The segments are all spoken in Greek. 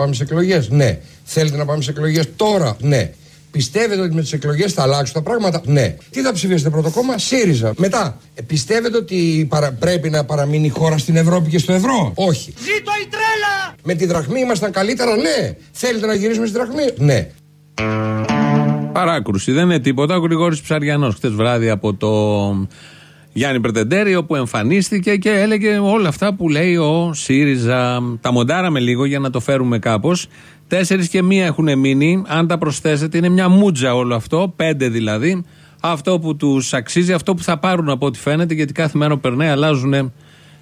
Θέλετε να πάμε σε εκλογές, Ναι. Θέλετε να πάμε σε εκλογές τώρα, Ναι. Πιστεύετε ότι με τις εκλογές θα αλλάξουν τα πράγματα, Ναι. Τι θα ψηφίσετε πρώτο κόμμα, ΣΥΡΙΖΑ. Μετά, ε, πιστεύετε ότι παρα... πρέπει να παραμείνει η χώρα στην Ευρώπη και στο ευρώ, Όχι. Ζήτω η τρέλα! Με τη δραχμή ήμασταν καλύτερα, Ναι. Θέλετε να γυρίσουμε στη δραχμή, Ναι. Παράκρουση, δεν είναι τίποτα. Ο Γρηγόρης Ψαριανός χτε βράδυ από το Γιάννη Πρετεντέρη, όπου εμφανίστηκε και έλεγε όλα αυτά που λέει ο ΣΥΡΙΖΑ. Τα μοντάραμε λίγο για να το φέρουμε κάπως. Τέσσερις και μία έχουν μείνει. Αν τα προσθέσετε, είναι μια μούτζα όλο αυτό. Πέντε δηλαδή. Αυτό που τους αξίζει, αυτό που θα πάρουν από ό,τι φαίνεται, γιατί κάθε μέρα περνάει, αλλάζουν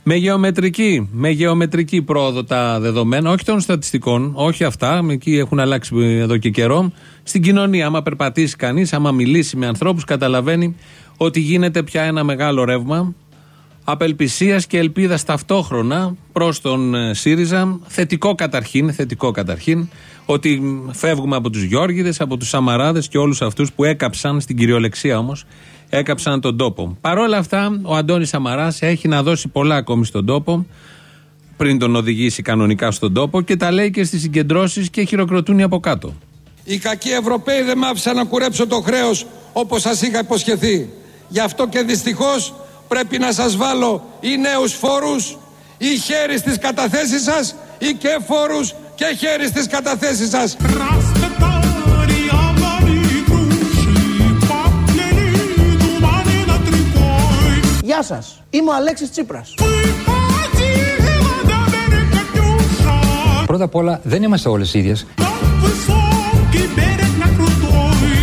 με γεωμετρική, με γεωμετρική πρόοδο τα δεδομένα, όχι των στατιστικών, όχι αυτά, εκεί έχουν αλλάξει εδώ και καιρό. Στην κοινωνία, άμα περπατήσει κανείς, άμα μιλήσει με ανθρώπους, καταλαβαίνει ότι γίνεται πια ένα μεγάλο ρεύμα απελπισίας και ελπίδας ταυτόχρονα προς τον ε, ΣΥΡΙΖΑ θετικό καταρχήν, θετικό καταρχήν ότι φεύγουμε από τους Γιώργιδες, από τους Σαμαράδες και όλους αυτούς που έκαψαν στην κυριολεξία όμως έκαψαν τον τόπο. Παρ' όλα αυτά ο Αντώνης Σαμαράς έχει να δώσει πολλά ακόμη στον τόπο πριν τον οδηγήσει κανονικά στον τόπο και τα λέει και στις συγκεντρώσεις και χειροκροτούν από κάτω. Οι κακοί Ευρωπαίοι δεν μ' άφησαν να κουρέψω το χρέος όπως σας είχα υποσχεθεί. Γι' αυτό και δυστυχώς πρέπει να σας βάλω ή νέους φόρους ή χέρι στις καταθέσεις σας ή και φόρους και χέρι στις καταθέσεις σας. Γεια σας, είμαι ο Αλέξης Τσίπρας. Πρώτα απ' όλα δεν είμαστε όλες ίδιες.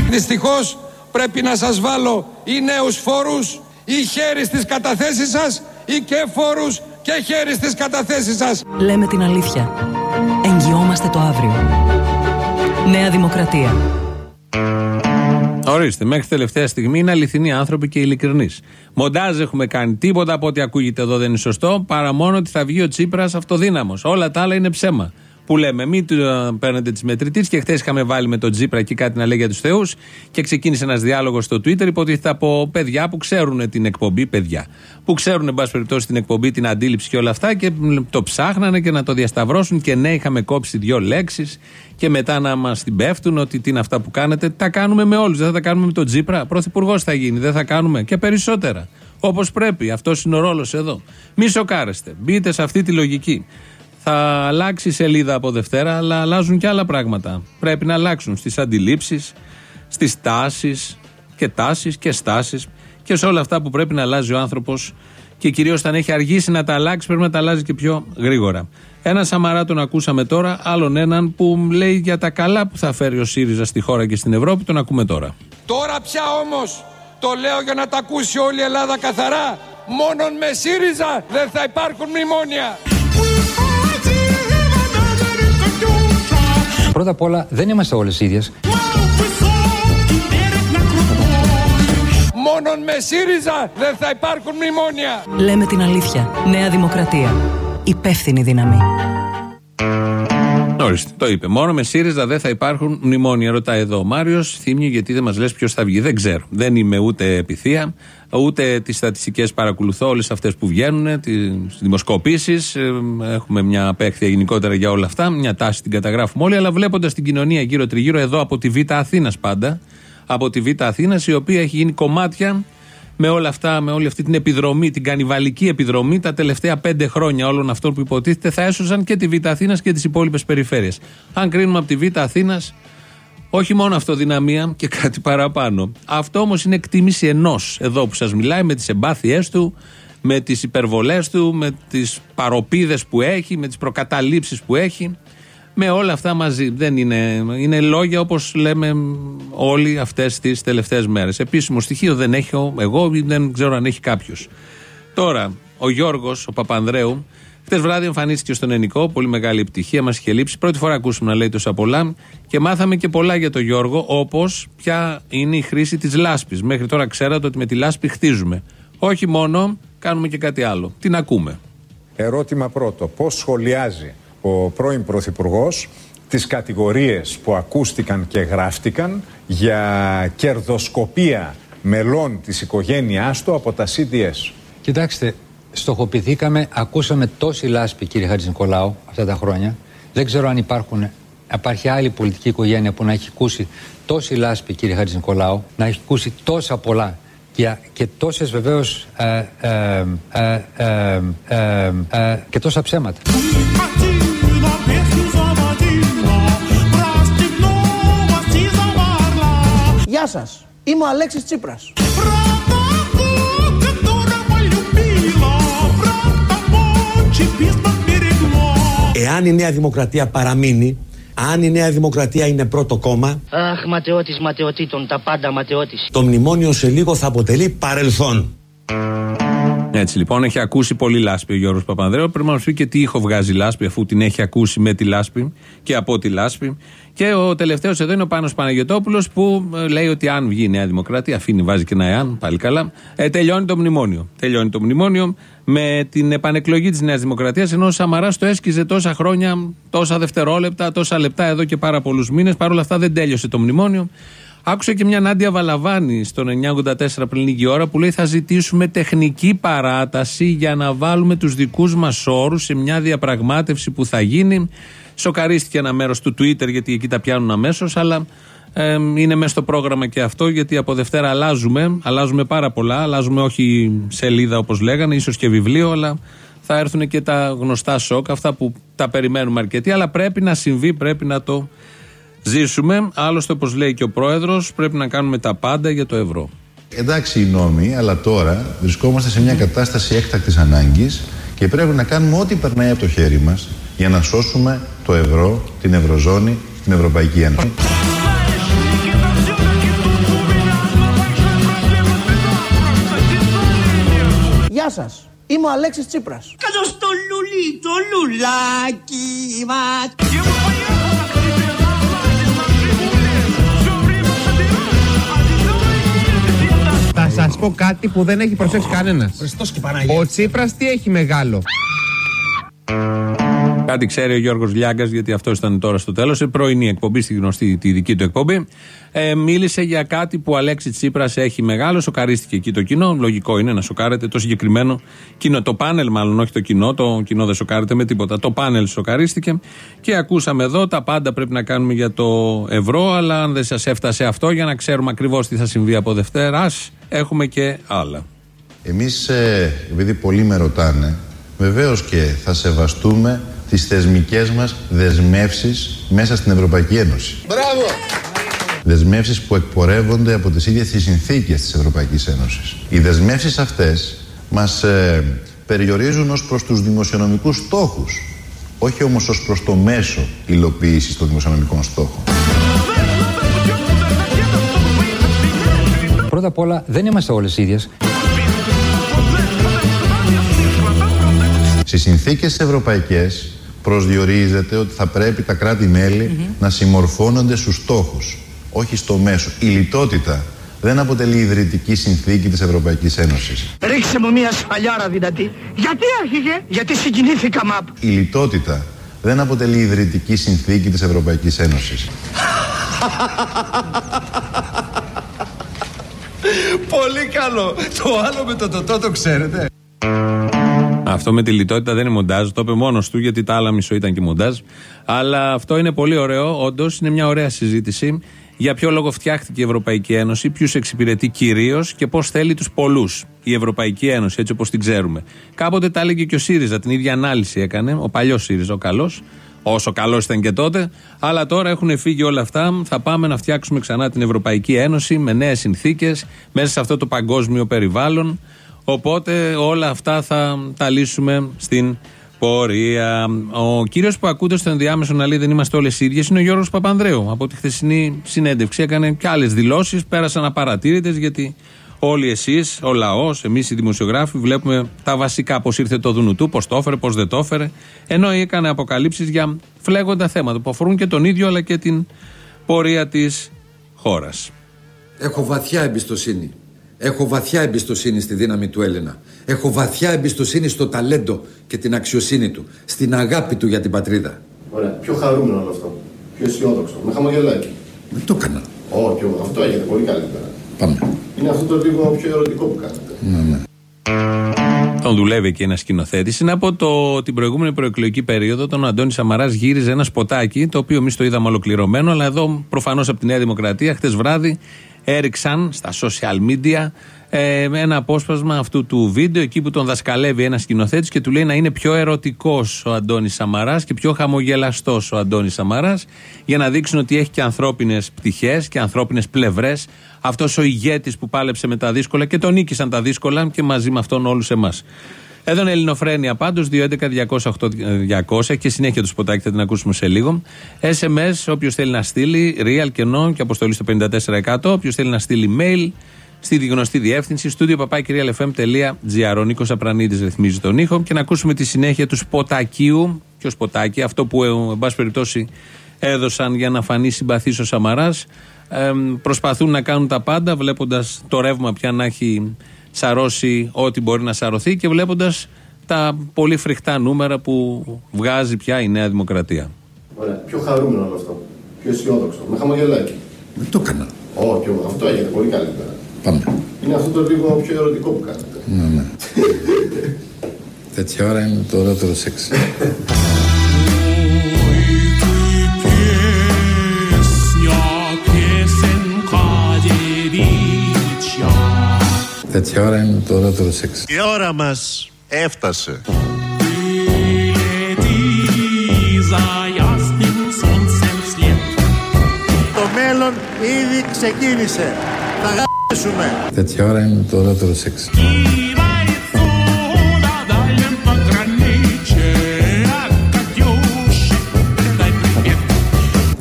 Δυστυχώς πρέπει να σας βάλω ή νέους φόρους ή χέρι στις καταθέσεις σας ή και φόρους και χέρι στις καταθέσεις σας. Λέμε την αλήθεια. Εγγυόμαστε το αύριο. Νέα Δημοκρατία. Ορίστε, μέχρι τελευταία στιγμή είναι αληθινοί άνθρωποι και ειλικρινείς. Μοντάζ έχουμε κάνει. Τίποτα από ό,τι ακούγεται εδώ δεν είναι σωστό, παρά μόνο ότι θα βγει ο Τσίπρας αυτοδύναμος. Όλα τα άλλα είναι ψέμα που λέμε. Μην του ε, παίρνετε τις μετρητή. Και χθες είχαμε βάλει με τον Τζίπρα εκεί κάτι να λέει για τους Θεούς και ξεκίνησε ένας διάλογος στο Twitter. Υποτίθεται από παιδιά που ξέρουν την εκπομπή, παιδιά. Που ξέρουν, εν πάση περιπτώσει, την εκπομπή, την αντίληψη και όλα αυτά και το ψάχνανε και να το διασταυρώσουν. Και ναι, είχαμε κόψει δύο λέξεις και μετά να μας την πέφτουν ότι τι είναι αυτά που κάνετε. Τα κάνουμε με όλους. Δεν θα τα κάνουμε με τον Τζίπρα. Πρωθυπουργός θα γίνει. Δεν θα κάνουμε και περισσότερα. Όπως πρέπει. Αυτός είναι ο ρόλος εδώ. Μη σοκάρεστε. Μπείτε σε αυτή τη λογική. Θα αλλάξει η σελίδα από Δευτέρα, αλλά αλλάζουν και άλλα πράγματα. Πρέπει να αλλάξουν στις αντιλήψεις, στις τάσεις και τάσεις και στάσεις και σε όλα αυτά που πρέπει να αλλάζει ο άνθρωπος και κυρίως όταν έχει αργήσει να τα αλλάξει, πρέπει να τα αλλάζει και πιο γρήγορα. Ένα Σαμαρά τον ακούσαμε τώρα, άλλον έναν που λέει για τα καλά που θα φέρει ο ΣΥΡΙΖΑ στη χώρα και στην Ευρώπη, τον ακούμε τώρα. Τώρα πια όμως το λέω για να τα ακούσει όλη η Ελλάδα καθαρά. Μόνον με ΣΥΡΙΖΑ δεν θα υπάρχουν μνημόνια. Πρώτα απ' όλα δεν είμαστε όλες ίδιες. Μόνον με ΣΥΡΙΖΑ δεν θα υπάρχουν μνημόνια. Λέμε την αλήθεια. Νέα Δημοκρατία. Υπεύθυνη δύναμη. Ορίστε, το είπε. Μόνο με ΣΥΡΙΖΑ δεν θα υπάρχουν μνημόνια. Ρωτάει εδώ ο Μάριος. Θύμιο, γιατί δεν μας λες ποιος θα βγει. Δεν ξέρω. Δεν είμαι ούτε επιθεία, ούτε τις στατιστικές παρακολουθώ, όλες αυτές που βγαίνουν, τις δημοσκοπήσεις. Ε, έχουμε μια απέχθεια γενικότερα για όλα αυτά. Μια τάση την καταγράφουμε όλοι. Αλλά βλέποντας την κοινωνία γύρω-τριγύρω εδώ από τη Β' Αθήνας πάντα. Από τη Β' Αθήνας, η οποία έχει γίνει κομμάτια με όλα αυτά, με όλη αυτή την επιδρομή, την κανιβαλική επιδρομή τα τελευταία πέντε χρόνια όλων αυτών που υποτίθεται θα έσωσαν και τη Β' Αθήνας και τις υπόλοιπες περιφέρειες. Αν κρίνουμε από τη Β' Αθήνας, όχι μόνο αυτοδυναμία και κάτι παραπάνω. Αυτό όμως είναι εκτίμηση ενός εδώ που σας μιλάει με τις εμπάθειές του, με τις υπερβολές του, με τις παροπίδες που έχει, με τις προκαταλήψεις που έχει με όλα αυτά μαζί. Δεν είναι, είναι λόγια όπως λέμε όλοι αυτές τις τελευταίες μέρες. Επίσημο στοιχείο δεν έχω εγώ ή δεν ξέρω αν έχει κάποιος. Τώρα, ο Γιώργος, ο Παπανδρέου, χτες βράδυ εμφανίστηκε στον Ενικό, πολύ μεγάλη επιτυχία, μας είχε λείψει. Πρώτη φορά ακούσαμε να λέει τόσα πολλά και μάθαμε και πολλά για τον Γιώργο, όπως ποια είναι η χρήση της λάσπης. Μέχρι τώρα ξέρατε ότι με τη λάσπη χτίζουμε. Όχι μόνο, κάνουμε και κάτι άλλο. Την ακούμε. Ερώτημα πρώτο. Πώς σχολιάζει ο πρώην Πρωθυπουργός τις κατηγορίες που ακούστηκαν και γράφτηκαν για κερδοσκοπία μελών της οικογένειάς του από τα CDS. Κοιτάξτε, στοχοποιηθήκαμε, ακούσαμε τόση λάσπη κύριε Χατζη Νικολάου αυτά τα χρόνια Δεν ξέρω αν υπάρχουν, υπάρχει άλλη πολιτική οικογένεια που να έχει ακούσει τόση λάσπη, κύριε Χατζη Νικολάου, να έχει ακούσει τόσα πολλά και, και τόσες βεβαίως ε, ε, ε, ε, ε, ε, και τόσα ψέματα. Γεια σας. Είμαι ο Αλέξης Τσίπρας. Εάν η Νέα Δημοκρατία παραμείνει, αν η Νέα Δημοκρατία είναι πρώτο κόμμα, Αχ, ματαιώτης ματαιωτήτων, τα πάντα ματαιώτης. το μνημόνιο σε λίγο θα αποτελεί παρελθόν. Έτσι λοιπόν, έχει ακούσει πολύ λάσπη ο Γιώργος Παπανδρέου. Πρέπει να μας πει και τι ήχο βγάζει λάσπη, αφού την έχει ακούσει με τη λάσπη και από τη λάσπη. Και ο τελευταίος εδώ είναι ο Πάνος Παναγιοτόπουλος που ε, λέει ότι αν βγει η Νέα Δημοκρατία, αφήνει, βάζει και ένα εάν, πάλι καλά, ε, τελειώνει το μνημόνιο. Τελειώνει το μνημόνιο με την επανεκλογή της Νέας Δημοκρατίας, ενώ ο Σαμαράς το έσκιζε τόσα χρόνια, τόσα δευτερόλεπτα, τόσα λεπτά εδώ και πάρα πολλούς μήνες. Παρ' όλα αυτά δεν τέλειωσε το μνημόνιο. Άκουσα και μια Νάντια Βαλαβάνη στον 984 πριν λίγη ώρα που λέει θα ζητήσουμε τεχνική παράταση για να βάλουμε τους δικούς μας όρους σε μια διαπραγμάτευση που θα γίνει. Σοκαρίστηκε ένα μέρος του Twitter γιατί εκεί τα πιάνουν αμέσως αλλά ε, είναι μέσα στο πρόγραμμα και αυτό γιατί από Δευτέρα αλλάζουμε, αλλάζουμε πάρα πολλά, αλλάζουμε όχι σελίδα όπως λέγανε, ίσως και βιβλίο αλλά θα έρθουν και τα γνωστά σοκ, αυτά που τα περιμένουμε αρκετοί αλλά πρέπει να συμβεί, πρέπει να το ζήσουμε. Άλλωστε, όπως λέει και ο πρόεδρος, πρέπει να κάνουμε τα πάντα για το ευρώ. Εντάξει οι νόμοι, αλλά τώρα βρισκόμαστε σε μια κατάσταση έκτακτης ανάγκης και πρέπει να κάνουμε ό,τι περνάει από το χέρι μας για να σώσουμε το ευρώ, την ευρωζώνη, την Ευρωπαϊκή Ένωση. Γεια σας. Είμαι ο Αλέξης Τσίπρας. Κάτω στο λουλί, το λουλάκι μας. Θα σας πω κάτι που δεν έχει προσέξει κανένας. Χριστός και Παναγία. Ο Τσίπρας τι έχει μεγάλο. Κάτι ξέρει ο Γιώργος Λιάγκα, γιατί αυτό ήταν τώρα στο τέλος. Σε πρωινή εκπομπή, στη γνωστή τη δική του εκπομπή. Ε, μίλησε για κάτι που ο Αλέξη Τσίπρας έχει μεγάλο. Σοκαρίστηκε εκεί το κοινό. Λογικό είναι να σοκάρεται το συγκεκριμένο κοινό. Το πάνελ, μάλλον, όχι το κοινό. Το κοινό δεν σοκάρεται με τίποτα. Το πάνελ σοκαρίστηκε. Και ακούσαμε εδώ τα πάντα πρέπει να κάνουμε για το ευρώ. Αλλά αν δεν σας έφτασε αυτό, για να ξέρουμε ακριβώς τι θα συμβεί από Δευτέρας, ας έχουμε και άλλα. Εμείς, ε, επειδή πολλοί με ρωτάνε, βεβαίως και θα σεβαστούμε τις θεσμικές μας δεσμεύσεις μέσα στην Ευρωπαϊκή Ένωση. Μπράβο! Δεσμεύσεις που εκπορεύονται από τις ίδιες τις συνθήκες της Ευρωπαϊκής Ένωσης. Οι δεσμεύσεις αυτές μας ε, περιορίζουν ως προς τους δημοσιονομικούς στόχους, όχι όμως ως προς το μέσο υλοποίησης των δημοσιονομικών στόχων. Πρώτα απ' όλα δεν είμαστε όλες ίδιες. Στις συνθήκες ευρωπαϊκές προσδιορίζεται ότι θα πρέπει τα κράτη-μέλη να συμμορφώνονται στους στόχους, όχι στο μέσο. Η λιτότητα δεν αποτελεί ιδρυτική συνθήκη της Ευρωπαϊκής Ένωσης. Ρίξε μου μια σφαλιάρα δυνατή. Γιατί άρχιγε, γιατί συγκινήθηκα μαπ. Η λιτότητα δεν αποτελεί ιδρυτική συνθήκη της Ευρωπαϊκής Ένωσης. Πολύ καλό. Το άλλο με το τοτό το ξέρετε. Αυτό με τη λιτότητα δεν είναι μοντάζ. Το είπε μόνος του γιατί τα άλλα μισό ήταν και μοντάζ. Αλλά αυτό είναι πολύ ωραίο. Όντως είναι μια ωραία συζήτηση για ποιο λόγο φτιάχτηκε η Ευρωπαϊκή Ένωση, ποιους εξυπηρετεί κυρίως και πώς θέλει τους πολλούς. Η Ευρωπαϊκή Ένωση, έτσι όπως την ξέρουμε. Κάποτε τα έλεγε και ο ΣΥΡΙΖΑ, την ίδια ανάλυση έκανε. Ο παλιός ΣΥΡΙΖΑ, ο καλός. Όσο καλό ήταν και τότε. Αλλά τώρα έχουν φύγει όλα αυτά. Θα πάμε να φτιάξουμε ξανά την Ευρωπαϊκή Ένωση με νέες συνθήκες μέσα σε αυτό το παγκόσμιο περιβάλλον. Οπότε όλα αυτά θα τα λύσουμε στην πορεία. Ο κύριος που ακούτε στο ενδιάμεσο να λέει δεν είμαστε όλες ίδιες είναι ο Γιώργος Παπανδρέου. Από τη χθεσινή συνέντευξη έκανε και άλλες δηλώσεις. Πέρασαν απαρατήρητες γιατί όλοι εσείς, ο λαός, εμείς οι δημοσιογράφοι, βλέπουμε τα βασικά. Πώς ήρθε το Δουνουτού, πώς το έφερε, πώς δεν το έφερε. Ενώ έκανε αποκαλύψεις για φλέγοντα θέματα που αφορούν και τον ίδιο αλλά και την πορεία της χώρας. Έχω βαθιά εμπιστοσύνη. Έχω βαθιά εμπιστοσύνη στη δύναμη του Έλληνα. Έχω βαθιά εμπιστοσύνη στο ταλέντο και την αξιοσύνη του. Στην αγάπη του για την πατρίδα. Ωραία. Πιο χαρούμενο όλο αυτό. Πιο αισιόδοξο. Με χαμογελάκι. Δεν το έκανα. Όχι, πιο... αυτό έγινε πολύ καλύτερα. Πάμε. Είναι αυτό το λίγο πιο ερωτικό που κάνετε. Ναι, ναι. Τον δουλεύει και ένας σκηνοθέτης. Είναι από το, την προηγούμενη προεκλογική περίοδο. Τον Αντώνης Σαμαράς γύριζε ένα σποτάκι, το οποίο εμείς το είδαμε ολοκληρωμένο. Αλλά εδώ προφανώς από τη Νέα Δημοκρατία χτε βράδυ έριξαν στα social media ε, ένα απόσπασμα αυτού του βίντεο εκεί που τον δασκαλεύει ένας σκηνοθέτης και του λέει να είναι πιο ερωτικός ο Αντώνης Σαμαράς και πιο χαμογελαστός ο Αντώνης Σαμαράς για να δείξουν ότι έχει και ανθρώπινες πτυχές και ανθρώπινες πλευρές. Αυτός ο ηγέτης που πάλεψε με τα δύσκολα και τον νίκησαν τα δύσκολα και μαζί με αυτόν όλους εμάς. Εδώ είναι Ελληνοφρένια πάντως, 211-200-8200 και συνέχεια του σποτάκι θα την ακούσουμε σε λίγο. SMS, όποιος θέλει να στείλει, real και no και αποστολή στο 54%. Όποιος θέλει να στείλει mail, στη γνωστή διεύθυνση στούντιο παπάκυριαλεφm.gr. Ο Νίκος Απρανίδης ρυθμίζει τον ήχο και να ακούσουμε τη συνέχεια του σποτακίου. Ποιο σποτάκι, αυτό που εν πάση περιπτώσει έδωσαν για να φανεί συμπαθής ο Σαμαράς. Ε, προσπαθούν να κάνουν τα πάντα βλέποντας το ρεύμα πια να έχει σαρώσει ό,τι μπορεί να σαρωθεί και βλέποντας τα πολύ φρικτά νούμερα που βγάζει πια η Νέα Δημοκρατία. Ωραία. Πιο χαρούμενο όλο αυτό. Πιο αισιόδοξο. Με χαμογελάκι. Δεν το έκανα. Όχι, αυτό έγινε πολύ καλύτερα. Πάμε. Είναι αυτό το λίγο πιο ερωτικό που κάνετε. Ναι, ναι. Τέτοια ώρα είναι το ωραιότερο σεξ. Τέτοια ώρα είναι το ωραιότερο σεξ. Η ώρα μας έφτασε. Το μέλλον ήδη ξεκίνησε. Θα γράψουμε. Τέτοια ώρα είναι το ωραιότερο σεξ.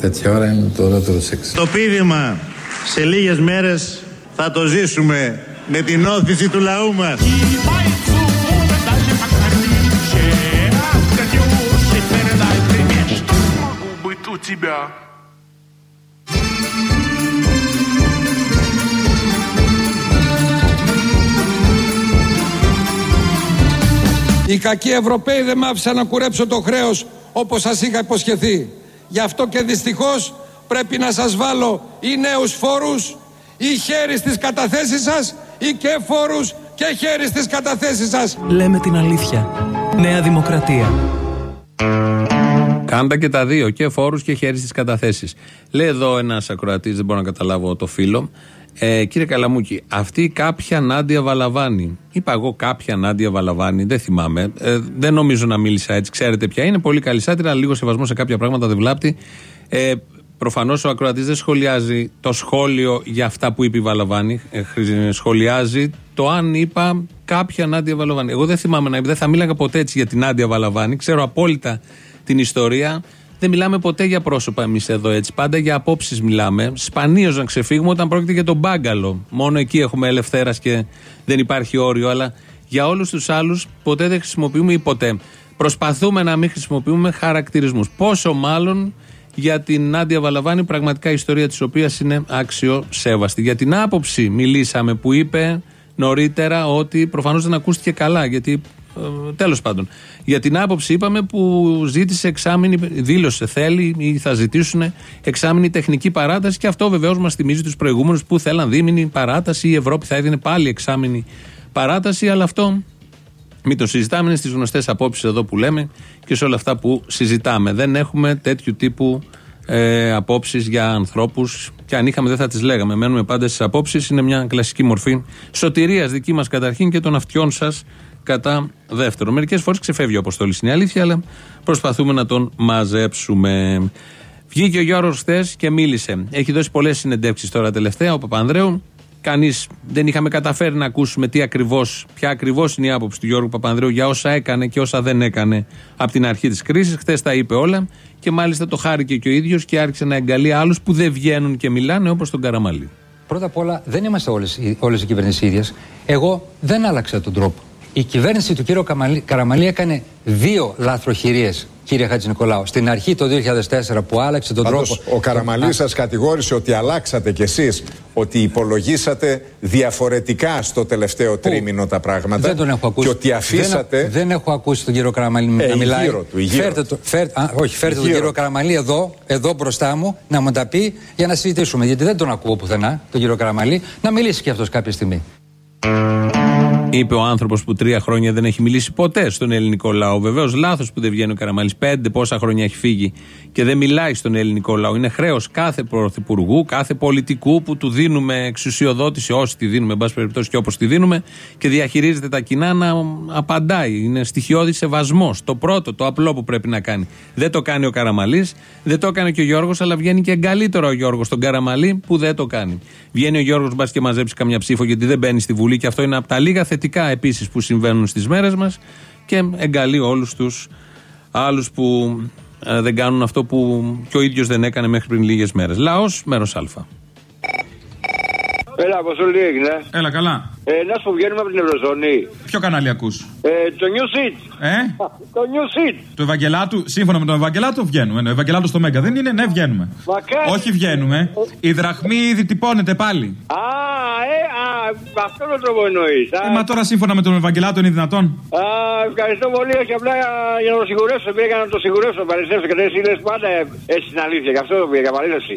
Τέτοια ώρα είναι το ωραιότερο σεξ. Το πείδημα σε λίγες μέρες θα το ζήσουμε με την όθηση του λαού μας. Οι κακοί Ευρωπαίοι δεν μ' άφησαν να κουρέψω το χρέος όπως σας είχα υποσχεθεί. Γι' αυτό και δυστυχώς πρέπει να σας βάλω ή νέους φόρους ή χέρι στις καταθέσεις σας ή και φόρους και χέρι στις καταθέσεις σας. Λέμε την αλήθεια. Νέα Δημοκρατία. Κάντα και τα δύο, και φόρους και χέρι στις καταθέσεις. Λέει εδώ ένας ακροατής, δεν μπορώ να καταλάβω το φίλο. Ε, κύριε Καλαμούκη, αυτή κάποια Νάντια Βαλαβάνη. Είπα εγώ κάποια Νάντια Βαλαβάνη, δεν θυμάμαι. Ε, δεν νομίζω να μίλησα έτσι. Ξέρετε ποια είναι. Πολύ καλή σάτυρα, λίγο σεβασμός σε κάποια πράγματα δεν βλάπτει. Ε, Προφανώς ο ακροατής δεν σχολιάζει το σχόλιο για αυτά που είπε η Βαλαβάνη. Ε, σχολιάζει το αν είπα κάποια Νάντια Βαλαβάνη. Εγώ δεν θυμάμαι να είπα, δεν θα μίλαγα ποτέ έτσι για την Νάντια Βαλαβάνη. Ξέρω απόλυτα την ιστορία. Δεν μιλάμε ποτέ για πρόσωπα εμείς εδώ έτσι. Πάντα για απόψεις μιλάμε. Σπανίως να ξεφύγουμε όταν πρόκειται για τον μπάγκαλο. Μόνο εκεί έχουμε ελευθέρας και δεν υπάρχει όριο. Αλλά για όλους τους άλλους ποτέ δεν χρησιμοποιούμε ή ποτέ. Προσπαθούμε να μην χρησιμοποιούμε χαρακτηρισμούς. Πόσο μάλλον για την Νάντια Βαλαβάνη, πραγματικά η ιστορία της οποίας είναι άξιο σέβαστη. Για την άποψη μιλήσαμε που είπε νωρίτερα ότι προφανώς δεν ακούστηκε καλά, γιατί ε, τέλος πάντων. Για την άποψη είπαμε που ζήτησε εξάμεινη, δήλωσε θέλει ή θα ζητήσουν εξάμεινη τεχνική παράταση και αυτό βεβαίως μας θυμίζει τους προηγούμενους που θέλαν δίμηνη παράταση. Η Ευρώπη θα έδινε πάλι εξάμεινη παράταση, αλλά αυτό μην το συζητάμε, είναι στις γνωστές απόψεις εδώ που λέμε και σε όλα αυτά που συζητάμε. Δεν έχουμε τέτοιου τύπου ε, απόψεις για ανθρώπους και αν είχαμε δεν θα τις λέγαμε. Μένουμε πάντα στις απόψεις. Είναι μια κλασική μορφή σωτηρίας δική μας καταρχήν και των αυτιών σας κατά δεύτερον. Μερικές φορές ξεφεύγει ο Αποστόλης, είναι η αλήθεια, αλλά προσπαθούμε να τον μαζέψουμε. Βγήκε ο Γιώργος χθες και μίλησε. Έχει δώσει πολλές συνεντεύξεις τώρα τελευταία ο Παπανδρέου. Κανείς δεν είχαμε καταφέρει να ακούσουμε τι ακριβώς, ποια ακριβώς είναι η άποψη του Γιώργου Παπανδρέου για όσα έκανε και όσα δεν έκανε από την αρχή της κρίσης. Χθες τα είπε όλα και μάλιστα το χάρηκε και ο ίδιος και άρχισε να εγκαλεί άλλους που δεν βγαίνουν και μιλάνε όπως τον Καραμαλή. Πρώτα απ' όλα, δεν είμαστε όλες οι κυβερνήσεις ίδιες. Εγώ δεν άλλαξα τον τρόπο. Η κυβέρνηση του κ. Καραμαλή έκανε δύο λάθροχειρίε, κύριε Χατζη Νικολάου. Στην αρχή το 2004 που άλλαξε τον Πάντως, τρόπο. Ο Καραμαλής σας κατηγόρησε ότι αλλάξατε κι εσείς, ότι υπολογίσατε διαφορετικά στο τελευταίο τρίμηνο τα πράγματα. Δεν τον έχω ακούσει. Και ότι αφήσατε. Δεν, δεν έχω ακούσει τον κύριο Καραμαλή Ε, να η μιλάει. γύρω του, η γύρω φέρτε του. το, φέρ, α, όχι, φέρτε τον γύρω κύριο του. Καραμαλή εδώ, εδώ μπροστά μου να μου τα πει για να συζητήσουμε. Γιατί δεν τον ακούω πουθενά, τον κύριο Καραμαλή, να μιλήσει κι αυτός κάποια στιγμή. Είπε ο άνθρωπος που τρία χρόνια δεν έχει μιλήσει ποτέ στον ελληνικό λαό. Βεβαίως, λάθος που δεν βγαίνει ο Καραμαλή. Πέντε πόσα χρόνια έχει φύγει και δεν μιλάει στον ελληνικό λαό. Είναι χρέος κάθε πρωθυπουργού, κάθε πολιτικού που του δίνουμε εξουσιοδότηση, όσοι τη δίνουμε, εν πάση περιπτώσει και όπως τη δίνουμε, και διαχειρίζεται τα κοινά να απαντάει. Είναι στοιχειώδης σεβασμός. Το πρώτο, το απλό που πρέπει να κάνει. Δεν το κάνει ο Καραμαλής, δεν το έκανε και ο Γιώργος, αλλά βγαίνει και καλύτερο ο Γιώργος στον Καραμαλή που δεν το κάνει. Βγαίνει ο Γιώργος, μπας και μαζέψει καμιά ψήφο, γιατί δεν μπαίνει στη Βουλή και αυτό είναι από τα λίγα θετικά επίσης που συμβαίνουν στις μέρες μας και εγκαλεί όλους τους άλλους που ε, δεν κάνουν αυτό που και ο ίδιος δεν έκανε μέχρι πριν λίγες μέρες. Λαός, μέρος Α. Έλα, Αποστολή έγινε. Έλα, καλά. Ε, να σου βγαίνουμε από την Ευρωζώνη. Ποιο κανάλι ακούς; Ε, το New Seat. Ε; το New Seat. Του Ευαγγελάτου, σύμφωνα με τον Ευαγγελάτο, βγαίνουμε. Ναι, ο Ευαγγελάτος στο Μέγκα δεν είναι, ναι, βγαίνουμε. Μακάρι. Όχι βγαίνουμε. Η δραχμή ήδη τυπώνεται πάλι. Α, ε, α, με αυτόν τον τρόπο εννοείς. Ε, μα τώρα σύμφωνα με τον Ευαγγελάτο είναι δυνατόν. Α, ευχαριστώ πολύ. Όχι απλά για να το σιγουρέσω. Πήγα να το σιγουρέσω. Παριστέψω και εσύ λες πάντα έτσι την αλήθεια. Γι' αυτό πήγα παρέλαση.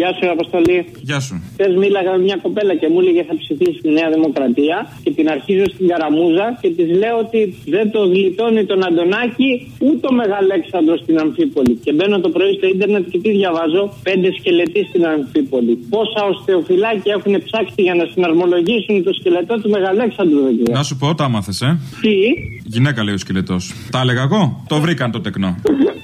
Γεια σου, Αποστολή. Γεια σου. Χθες μίλαγα με μια κοπέλα και μου έλεγε θα ψηφίσει τη Νέα Δημοκρατία και την αρχίζω στην Καραμούζα και της λέω ότι δεν το γλιτώνει τον Αντωνάκη ούτε ο Μεγαλέξανδρος στην Αμφίπολη. Και μπαίνω το πρωί στο ίντερνετ και τι διαβάζω, πέντε σκελετοί στην Αμφίπολη. Πόσα οστεοφυλάκια έχουν ψάξει για να συναρμολογήσουν το σκελετό του Μεγαλέξανδρου, δεν ξέρω. Να σου πω, τα μάθε, ε. Τι; Γυναίκα λέει ο σκελετός. Τα έλεγα εγώ. Το βρήκαν το τεκνό.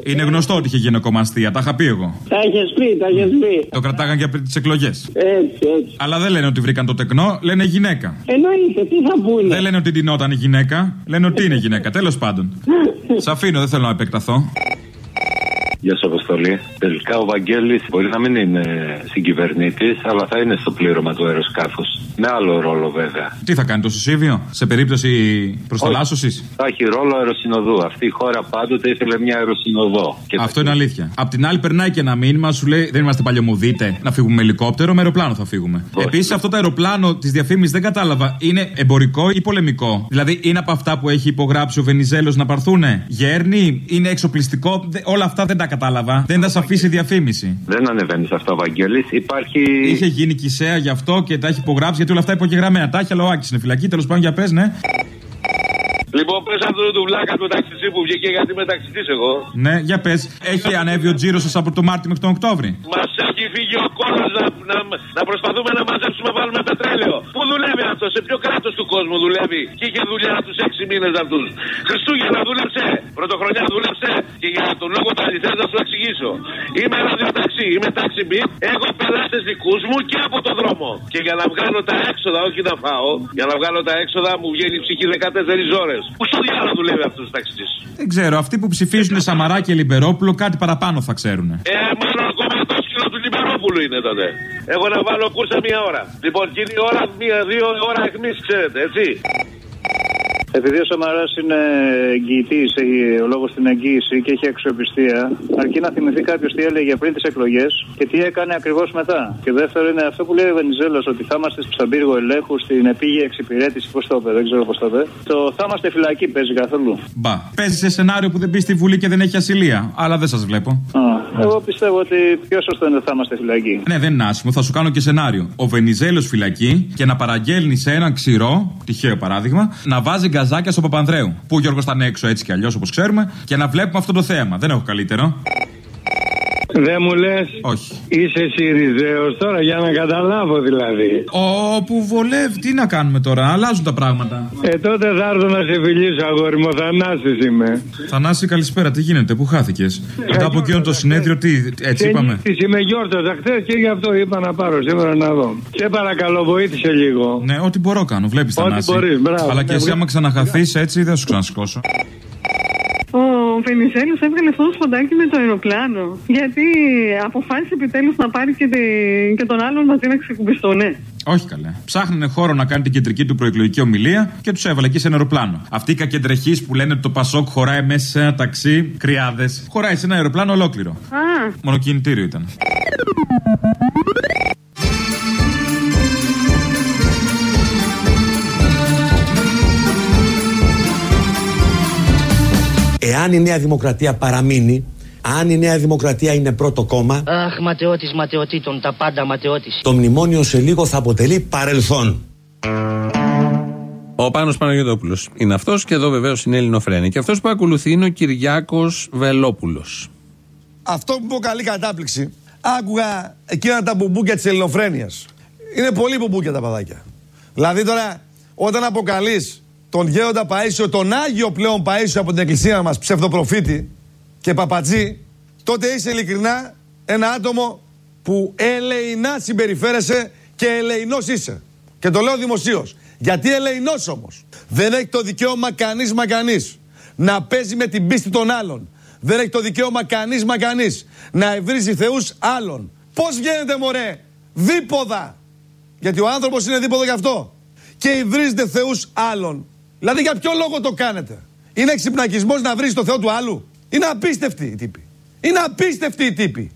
Είναι γνωστό ότι είχε γυναικομαστία. Τα είχα πει εγώ. Τα είχες πει, τα είχες πει. Το κρατάγαν και πριν τις εκλογές. Έτσι, έτσι. Αλλά δεν λένε ότι βρήκαν το τεκνό, λένε γυναίκα. Εννοείται, τι θα πούνε; Δεν λένε ότι ντυνόταν η γυναίκα, λένε ότι είναι γυναίκα. Τέλος πάντων. Σ' αφήνω, δεν θέλω να επεκταθώ. Γεια σα, Αποστολή. Τελικά ο Βαγγέλης μπορεί να μην είναι συγκυβερνήτης, αλλά θα είναι στο πλήρωμα του αεροσκάφου. Με άλλο ρόλο, βέβαια. Τι θα κάνει το σωσίβιο, σε περίπτωση προσταλάσωσης; Θα έχει ρόλο αεροσυνοδού. Αυτή η χώρα πάντοτε ήθελε μια αεροσυνοδό. Και Αυτό είναι αλήθεια. Απ' την άλλη, περνάει και ένα μήνυμα, σου λέει: Δεν είμαστε παλιωμουδίτε να φύγουμε με ελικόπτερο, με αεροπλάνο θα φύγουμε. Επίσης, αυτό το αεροπλάνο της διαφήμισης δεν κατάλαβα. Είναι εμπορικό ή πολεμικό; Δηλαδή, είναι από αυτά που έχει υπογράψει ο Βενιζέλος να παρθούνε; Γέρνη, είναι εξοπλιστικό; Δε- όλα αυτά δεν τα κατάλαβα. Δεν τα σα αφήσει διαφήμιση. Δεν ανεβαίνει σε αυτό, Βαγγέλης. Υπάρχει. Είχε γίνει κησαία γι' αυτό και τα έχει υπογράψει γιατί όλα αυτά υπογεγραμμένα. Τα έχει, αλλά ο Άκη είναι φυλακή. Τέλος πάντων, για πες, ναι. Λοιπόν, πες αυτό του βλάκας του ταξιτζή που βγήκε γιατί είμαι ταξιτζή εγώ. Ναι, για πες. Έχει ανέβει ο τζίρος σας από το Μάρτιο μέχρι τον Οκτώβρη. Μα έχει φύγει ο κόλλο να, να, να προσπαθούμε να μαζέψουμε να βάλουμε πετρέλαιο. Πού δουλεύει αυτός, σε ποιο κράτος του κόσμου δουλεύει; Και είχε δουλειά τους 6 μήνες αυτούς. Χριστούγεννα δούλεψε, πρωτοχρονιά δούλεψε και για τον λόγο τα αληθέ να σου εξηγήσω. Είμαι ραδιοταξί, είμαι τάξη μπιτ, έχω πελάτε δικούς μου και από το δρόμο. Και για να βγάλω τα έξοδα, όχι να φάω, για να βγάλω τα έξοδα μου βγαίνει η ψυχή 14 ώρες. Πού στο διάλογο δουλεύει αυτός ο ταξιτζής; Δεν ξέρω, αυτοί που ψηφίζουν Σαμαρά και Λιμπερόπουλο κάτι παραπάνω θα ξέρουν. Ε, μάλλον ακόμα το σκύλο του Λιμπερόπουλου είναι τότε. Έχω να βάλω κούρσα μία ώρα. Λοιπόν, κοινή ώρα, μία-δύο ώρα αιχμής, ξέρετε, έτσι. Επειδή ο Σαμαράς είναι εγγυητής, έχει ο λόγος στην εγγύηση και έχει αξιοπιστία, αρκεί να θυμηθεί κάποιος τι έλεγε πριν τις εκλογές και τι έκανε ακριβώς μετά. Και δεύτερο είναι αυτό που λέει ο Βενιζέλος, ότι θα είμαστε στον πύργο ελέγχου, στην επίγεια εξυπηρέτηση. Πώς το είπε, δεν ξέρω πώς το είπε. Το θα είμαστε φυλακή παίζει καθόλου. Μπα. Παίζει σε σενάριο που δεν μπει στη Βουλή και δεν έχει ασυλία. Αλλά δεν σας βλέπω. Α, εγώ πιστεύω ότι πιο σωστό είναι ότι θα είμαστε φυλακή. Ναι, δεν είναι άσχημο. Θα σου κάνω και σενάριο. Ο Βενιζέλος φυλακή και να παραγγέλνει σε έναν ξηρό, τυχαίο παράδειγμα, να βάζει γκαζάκια στο Παπανδρέου. Που ο Γιώργος ήταν έξω έτσι κι αλλιώς όπως ξέρουμε και να βλέπουμε αυτό το θέαμα. Δεν έχω καλύτερο. Δεν μου λες. Όχι. Είσαι Σιριζέος τώρα για να καταλάβω δηλαδή. Όπου βολεύει, τι να κάνουμε τώρα, αλλάζουν τα πράγματα. Ε, τότε θα έρθω να σε φιλήσω, αγόρι μου. Θανάσης είμαι. Θανάση, καλησπέρα, τι γίνεται, πού χάθηκες; Μετά από εκείνο το συνέδριο, τι, έτσι είπαμε; Τι είμαι γιόρταζα χθες και γι' αυτό είπα να πάρω σήμερα να δω. Σε παρακαλώ, βοήθησε λίγο. Ναι, ό,τι μπορώ κάνω, βλέπεις Ό,τι Θανάση. μπορείς, μπράβο. Αλλά και εσύ, άμα ξαναχαθείς έτσι, δεν σου ξανασηκώσω. Ο Βενιζέλος έβγαλε αυτό το σποντάκι με το αεροπλάνο. Γιατί αποφάσισε επιτέλους να πάρει και, τη- και τον άλλον μαζί να ξεκουμπιστούνε. Όχι καλέ. Ψάχνανε χώρο να κάνει την κεντρική του προεκλογική ομιλία και τους έβαλε εκεί σε ένα αεροπλάνο. Αυτοί οι κακεντρεχείς που λένε ότι το Πασόκ χωράει μέσα σε ένα ταξί, κρυάδες. Χωράει σε ένα αεροπλάνο ολόκληρο. Α, Μονοκινητήριο ήταν. Εάν η Νέα Δημοκρατία παραμείνει, αν η Νέα Δημοκρατία είναι πρώτο κόμμα, Αχ, ματαιώτης ματαιωτήτων, τα πάντα ματαιώτης. το μνημόνιο σε λίγο θα αποτελεί παρελθόν. Ο Πάνος Παναγιώτοπουλος είναι αυτός και εδώ βεβαίως είναι Ελληνοφρένη. Και αυτός που ακολουθεί είναι ο Κυριάκος Βελόπουλος. Αυτό που προκαλεί κατάπληξη, άκουγα εκείνα τα μπουμπούκια της ελληνοφρένειας. Είναι πολύ μπουμπούκια τα παδάκια. Δηλαδή τώρα, όταν αποκαλείς τον γέροντα Παίσιο, τον Άγιο πλέον Παίσιο από την εκκλησία μας, ψευδοπροφήτη και παπατζή, τότε είσαι ειλικρινά ένα άτομο που ελεηνά συμπεριφέρεσαι και ελεηνός είσαι. Και το λέω δημοσίως. Γιατί ελεηνός όμως; Δεν έχει το δικαίωμα κανείς μα κανεί να παίζει με την πίστη των άλλων. Δεν έχει το δικαίωμα κανείς μα κανεί να ευρύζει θεούς άλλων. Πώς βγαίνετε, μωρέ, δίποδα. Γιατί ο άνθρωπος είναι δίποδο γι' αυτό. Και υβρίζετε θεούς άλλων. Δηλαδή, για ποιο λόγο το κάνετε; Είναι εξυπνακισμό να βρεις το Θεό του άλλου; Είναι απίστευτοι οι τύποι. Είναι απίστευτοι οι τύποι.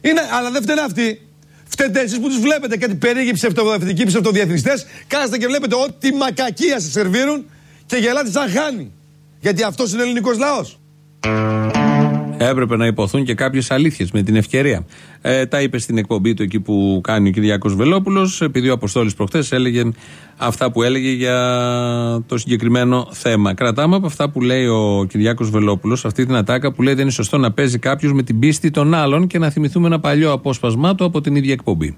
Είναι, αλλά δεν φταίνε αυτοί. Φταίτε εσείς που τους βλέπετε κάτι περίεργοι ψευτοδευτικοί ψευτοδιεθνιστέ. Κάθεστε και βλέπετε ό,τι μακακία σας σερβίρουν και γελάτε σαν χάνει. Γιατί αυτός είναι ελληνικός λαός. Έπρεπε να υποθούν και κάποιες αλήθειες με την ευκαιρία. Ε, τα είπε στην εκπομπή του εκεί που κάνει ο Κυριάκο Βελόπουλος, επειδή ο Αποστόλης προχθές έλεγε αυτά που έλεγε για το συγκεκριμένο θέμα. Κρατάμε από αυτά που λέει ο Κυριάκο Βελόπουλος, αυτή την ατάκα που λέει δεν είναι σωστό να παίζει κάποιος με την πίστη των άλλων και να θυμηθούμε ένα παλιό απόσπασμά του από την ίδια εκπομπή.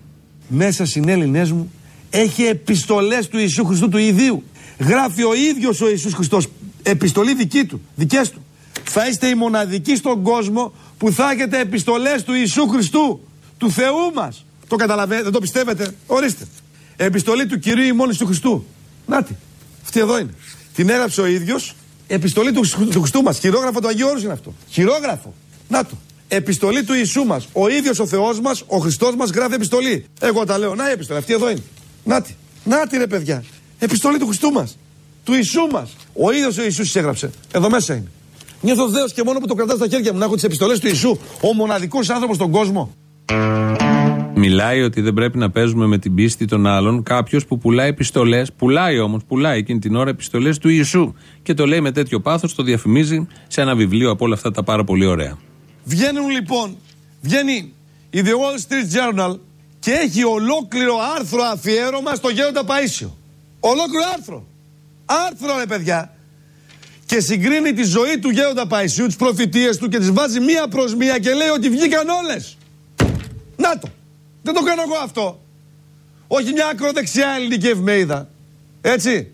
Μέσα συνέλληνέ μου έχει επιστολές του Ιησού Χριστού του ιδίου. Γράφει ο ίδιος ο Ιησούς Χριστός επιστολή δική του, δικές του. Θα είστε οι μοναδικοί στον κόσμο που θα έχετε επιστολές του Ιησού Χριστού, του Θεού μας. Το καταλαβαίνετε, δεν το πιστεύετε; Ορίστε. Επιστολή του Κυρίου ημών του Χριστού. Νάτι. Αυτή εδώ είναι. Την έγραψε ο ίδιος. Επιστολή του, του Χριστού μας. Χειρόγραφο του Αγίου Όρους είναι αυτό. Χειρόγραφο. Να το. Επιστολή του Ιησού μας. Ο ίδιος ο Θεός μας, ο Χριστός μας γράφει επιστολή. Εγώ τα λέω. Να η επιστολή. Αυτή εδώ είναι. Νάτι. Νάτι ρε παιδιά. Επιστολή του Χριστού μας. Του Ιησού μας. Ο ίδιος ο Ιησούς έγραψε. Εδώ μέσα είναι. Νιώθω δέος και μόνο που το κρατάω στα χέρια μου να έχω τις επιστολές του Ιησού. Ο μοναδικός άνθρωπος στον κόσμο. Μιλάει ότι δεν πρέπει να παίζουμε με την πίστη των άλλων. Κάποιος που πουλάει επιστολές, πουλάει όμως, πουλάει εκείνη την ώρα επιστολές του Ιησού. Και το λέει με τέτοιο πάθος, το διαφημίζει σε ένα βιβλίο από όλα αυτά τα πάρα πολύ ωραία. Βγαίνουν λοιπόν, βγαίνει η The Wall Street Journal και έχει ολόκληρο άρθρο αφιέρωμα στο Γέροντα Παίσιο. Ολόκληρο άρθρο. Άρθρο ρε παιδιά και συγκρίνει τη ζωή του Γέροντα Παϊσίου, τις προφητείες του και τις βάζει μία προς μία και λέει ότι βγήκαν όλες. Να το. Δεν το κάνω εγώ αυτό. Όχι μια ακροδεξιά ελληνική εφημερίδα. Έτσι.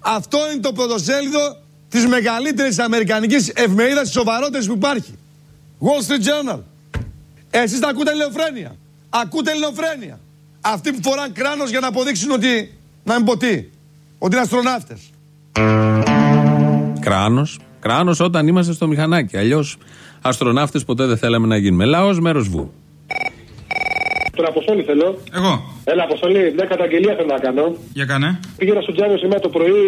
Αυτό είναι το πρωτοσέλιδο της μεγαλύτερης αμερικανικής εφημερίδα, της σοβαρότερης που υπάρχει. Wall Street Journal. Εσείς τα ακούτε ελληνοφρένεια. Ακούτε ελληνοφρένεια. Αυτοί που φοράνε κράνος για να αποδείξουν ότι. Να μην πω τι. Ότι είναι αστροναύτες. Κράνος. Κράνος όταν είμαστε στο μηχανάκι. Αλλιώς αστροναύτες ποτέ δεν θέλαμε να γίνουμε. Λαός μέρος βου. Τον Αποστόλη θέλω. Εγώ. Έλα, Αποστόλη, μια καταγγελία θέλω να κάνω. Για κάνε. Πήγαινα στο Τζάνιο σήμερα το πρωί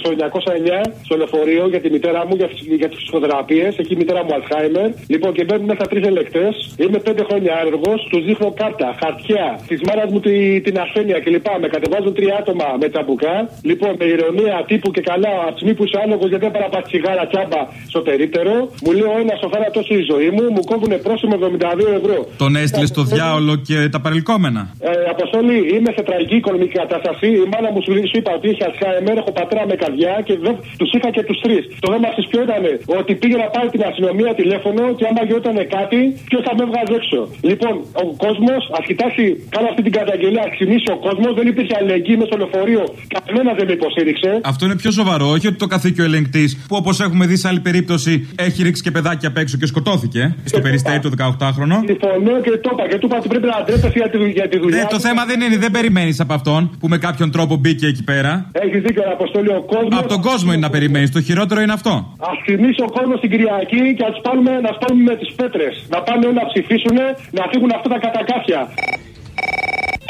στο 909 στο λεωφορείο για τη μητέρα μου για, για τις ψυχοθεραπείε. Εκεί η μητέρα μου Αλσχάιμερ. Λοιπόν, και μπαίνουν μέσα τρεις ελεκτές. Είμαι πέντε χρόνια έργο. Τους δείχνω κάρτα, χαρτιά, της μάνας μου τη, την ασθένεια κλπ. Με κατεβάζουν τρία άτομα με τσαμπουκά. Λοιπόν, με ηρωνία τύπου και καλά, από τη στιγμή που είσαι άλογο γιατί δεν παραπάς τσιγάρα τσάμπα στο περίπτερο. Μου λέει ο ένα σοφάρα τόσο η ζωή μου, μου κόβουν πρόσημο 72 ευρώ. Τον έστειλες στο διάολο και τα παρελκόμενα. Ε, Αποστολή, είμαι σε τραγική οικονομική κατάσταση. Η μάνα μου σου σου είπα ότι είχε Αλσχάιμερ, έχω πατρά με καρδιά και τους είχα και τους τρεις. Το θέμα τη ποιο ήταν ότι πήγε να πάρει την αστυνομία τηλέφωνο και άμα γινόταν κάτι, ποιος θα με βγάζει έξω; Λοιπόν, ο κόσμος, ας κοιτάξει, κάνω αυτή την καταγγελία, ας ξυπνήσει ο κόσμος, δεν υπήρχε αλληλεγγύη με στο λεωφορείο, κανένας δεν με υποστήριξε. Αυτό είναι πιο σοβαρό, όχι ότι το καθήκιο ελεγκτής που όπως έχουμε δει σε άλλη περίπτωση έχει ρίξει και παιδάκια απ' έξω και σκοτώθηκε στο περιστέρι του 18χρονο. Συμφωνώ και το είπα και του είπα ότι πρέπει να ντρέπεσαι για τη, για τη δουλειά. Ε, το θέμα δεν είναι, δεν περιμένεις από αυτόν που με κάποιον τρόπο μπήκε εκεί πέρα. Έχεις δίκιο, Αποστολή, ο κόσμο. Από τον κόσμο είναι να περιμένεις. Το χειρότερο είναι αυτό. Α ξυπνήσει ο κόσμος την Κυριακή και ας πάρουμε, να σπάλουμε με τις πέτρες. Να πάνε όλοι να ψηφίσουν, να φύγουν αυτά τα κατακάθια.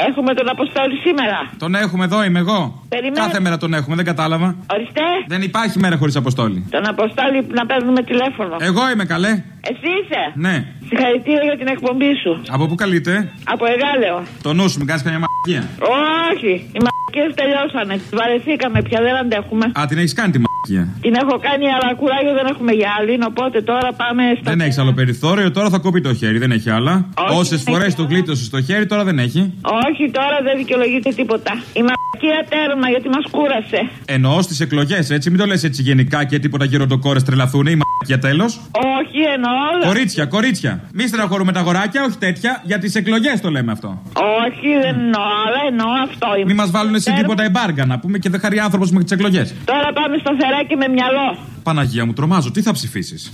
Έχουμε τον Αποστόλη σήμερα. Τον έχουμε εδώ, είμαι εγώ. Περιμένω. Κάθε μέρα τον έχουμε, δεν κατάλαβα. Ορίστε. Δεν υπάρχει μέρα χωρίς Αποστόλη. Τον Αποστόλη που να παίρνουμε τηλέφωνο. Εγώ είμαι καλέ. Εσύ είσαι; Ναι. Συγχαρητήρια για την εκπομπή σου. Από πού καλείτε; Από Εγάλεο. Το νου σου, μην κάνεις καμιά μαγεία. Όχι. Οι μαγικέ τελειώσανε. Τι βαρεθήκαμε πια, δεν αντέχουμε. Α, την έχεις κάνει τη μαλακία. Την έχω κάνει, αλλά κουράγιο δεν έχουμε για άλλη. Οπότε τώρα πάμε στα. Δεν έχεις άλλο περιθώριο, τώρα θα κοπεί το χέρι, δεν έχει άλλα. Όχι, Όσες δεν φορές έχει το γλίτωσε στο χέρι, τώρα δεν έχει. Όχι, τώρα δεν δικαιολογείται τίποτα. Η μαλακία τέρμα γιατί μας κούρασε. Εννοώ στις εκλογές, έτσι. Μην το λες έτσι γενικά και τίποτα γεροντοκόρε τρελαθούν. Η μαλακία τέλος. Όχι, εννοώ. Κορίτσια, κορίτσια. Μη στεναχωρούμε τα αγοράκια, όχι τέτοια. Για τις εκλογές το λέμε αυτό. Όχι, δεν εννοώ, αλλά εννοώ αυτό. Η Μη μας βάλουν σε τίποτα εμπάργα να πούμε και δεν χαρεί άνθρωπος με τις εκλογές. Τώρα πάμε σταθερά και με μυαλό. Παναγία μου, τρομάζω. Τι θα ψηφίσεις;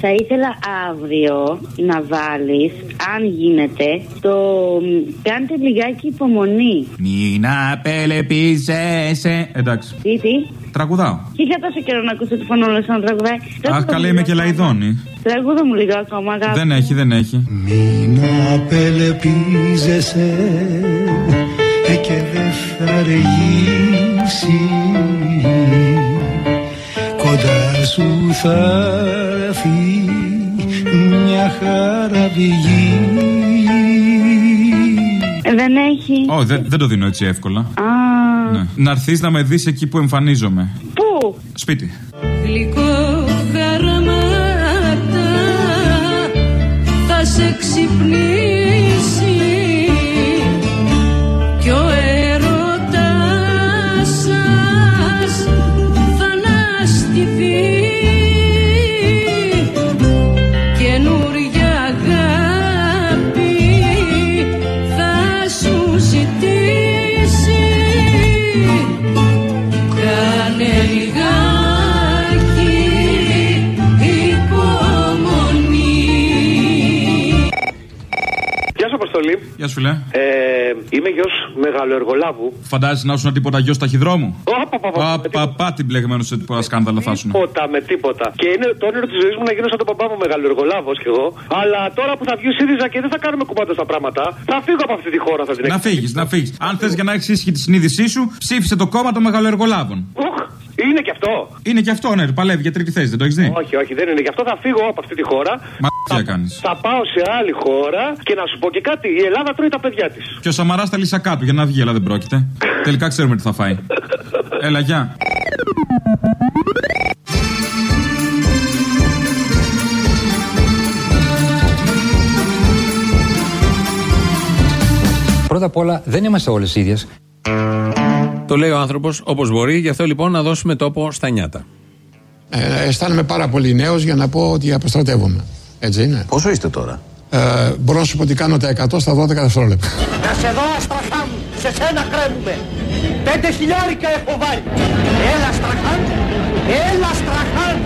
Θα ήθελα αύριο να βάλεις, αν γίνεται, το κάντε λιγάκι υπομονή. Μην απελεπίζεσαι. Εντάξει. Τι, τι; Τραγουδάω. Και είχα τόσο καιρό να ακούσω τη φωνόλα σαν να τραγουδάει. Αχ, καλά είμαι και λαϊδόνι. Τραγούδα μου λίγο ακόμα, αγάπη. Δεν έχει, δεν έχει. Μην απελπίζεσαι ε, και δεν θα αργήσει θα έρθει μια χαραβηγή Ε, δεν έχει. Όχι, δεν, δεν το δίνω έτσι εύκολα. Α, Ναι. Να έρθεις να με δεις εκεί που εμφανίζομαι. πού; Σπίτι. Γλυκό χαραμάτα θα σε ξυπνήσει Γεια σου, φιλέ. Ε, είμαι γιος μεγαλοεργολάβου. Φαντάζεσαι να ήσουν τίποτα γιος ταχυδρόμου; Ωπα, πα, πα, Πα, πα, την μπλεγμένο σε τίποτα σκάνδαλα θα ήσουν. Τίποτα με τίποτα. Και είναι το όνειρο της ζωής μου να γίνω σαν τον παπά μου μεγαλοεργολάβος κι εγώ. Αλλά τώρα που θα βγει ο ΣΥΡΙΖΑ και δεν θα κάνουμε κουμπάτα στα πράγματα, θα φύγω από αυτή τη χώρα, θα την Να φύγεις, να φύγεις. Αν θες για να έχεις ίσχυ τη συνείδησή σου, ψήφισε το κόμμα των μεγαλοεργολάβων. Είναι και αυτό. Είναι και αυτό, ναι, παλεύει για τρίτη θέση, δεν το έχεις δει; Όχι, όχι, δεν είναι. Γι' αυτό θα φύγω από αυτή τη χώρα. Μα τι κάνει. Θα πάω σε άλλη χώρα και να σου πω και κάτι. Η Ελλάδα τρώει τα παιδιά της. Και ο Σαμαράς τα λύσα κάτω για να βγει, αλλά δεν πρόκειται. Τελικά ξέρουμε τι θα φάει. Έλα, γεια. Πρώτα απ' όλα δεν είμαστε όλες ίδιες. Το λέει ο άνθρωπος όπως μπορεί, γι' αυτό λοιπόν να δώσουμε τόπο στα νιάτα. Ε, αισθάνομαι πάρα πολύ νέος για να πω ότι αποστρατεύομαι. Έτσι είναι. Πόσο είστε τώρα; Ε, μπορώ να σου πω ότι κάνω τα 100 στα 12 δευτερόλεπτα. Να σε δω Αστραχάν, σε σένα κρέμουμε. Πέντε χιλιάρικα έχω βάλει. Έλα Αστραχάν, έλα Αστραχάν.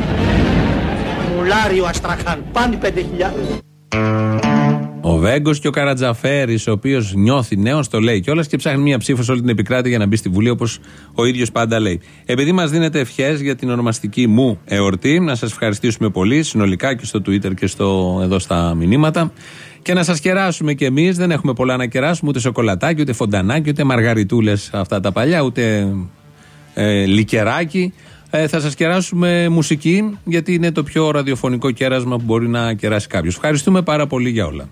Μουλάριο Αστραχάν, πάνε πέντε χιλιάρικα. Ο Βέγκος και ο Καρατζαφέρης, ο οποίος νιώθει νέος, το λέει κιόλας και ψάχνει μία ψήφο σε όλη την επικράτεια για να μπει στη Βουλή, όπως ο ίδιος πάντα λέει. Επειδή μας δίνετε ευχές για την ονομαστική μου εορτή, να σας ευχαριστήσουμε πολύ συνολικά και στο Twitter και στο, εδώ στα μηνύματα. Και να σας κεράσουμε κι εμείς. Δεν έχουμε πολλά να κεράσουμε, ούτε σοκολατάκι, ούτε φοντανάκι, ούτε μαργαριτούλες αυτά τα παλιά, ούτε ε, λικεράκι. Ε, θα σας κεράσουμε μουσική, γιατί είναι το πιο ραδιοφωνικό κέρασμα που μπορεί να κεράσει κάποιος. Ευχαριστούμε πάρα πολύ για όλα.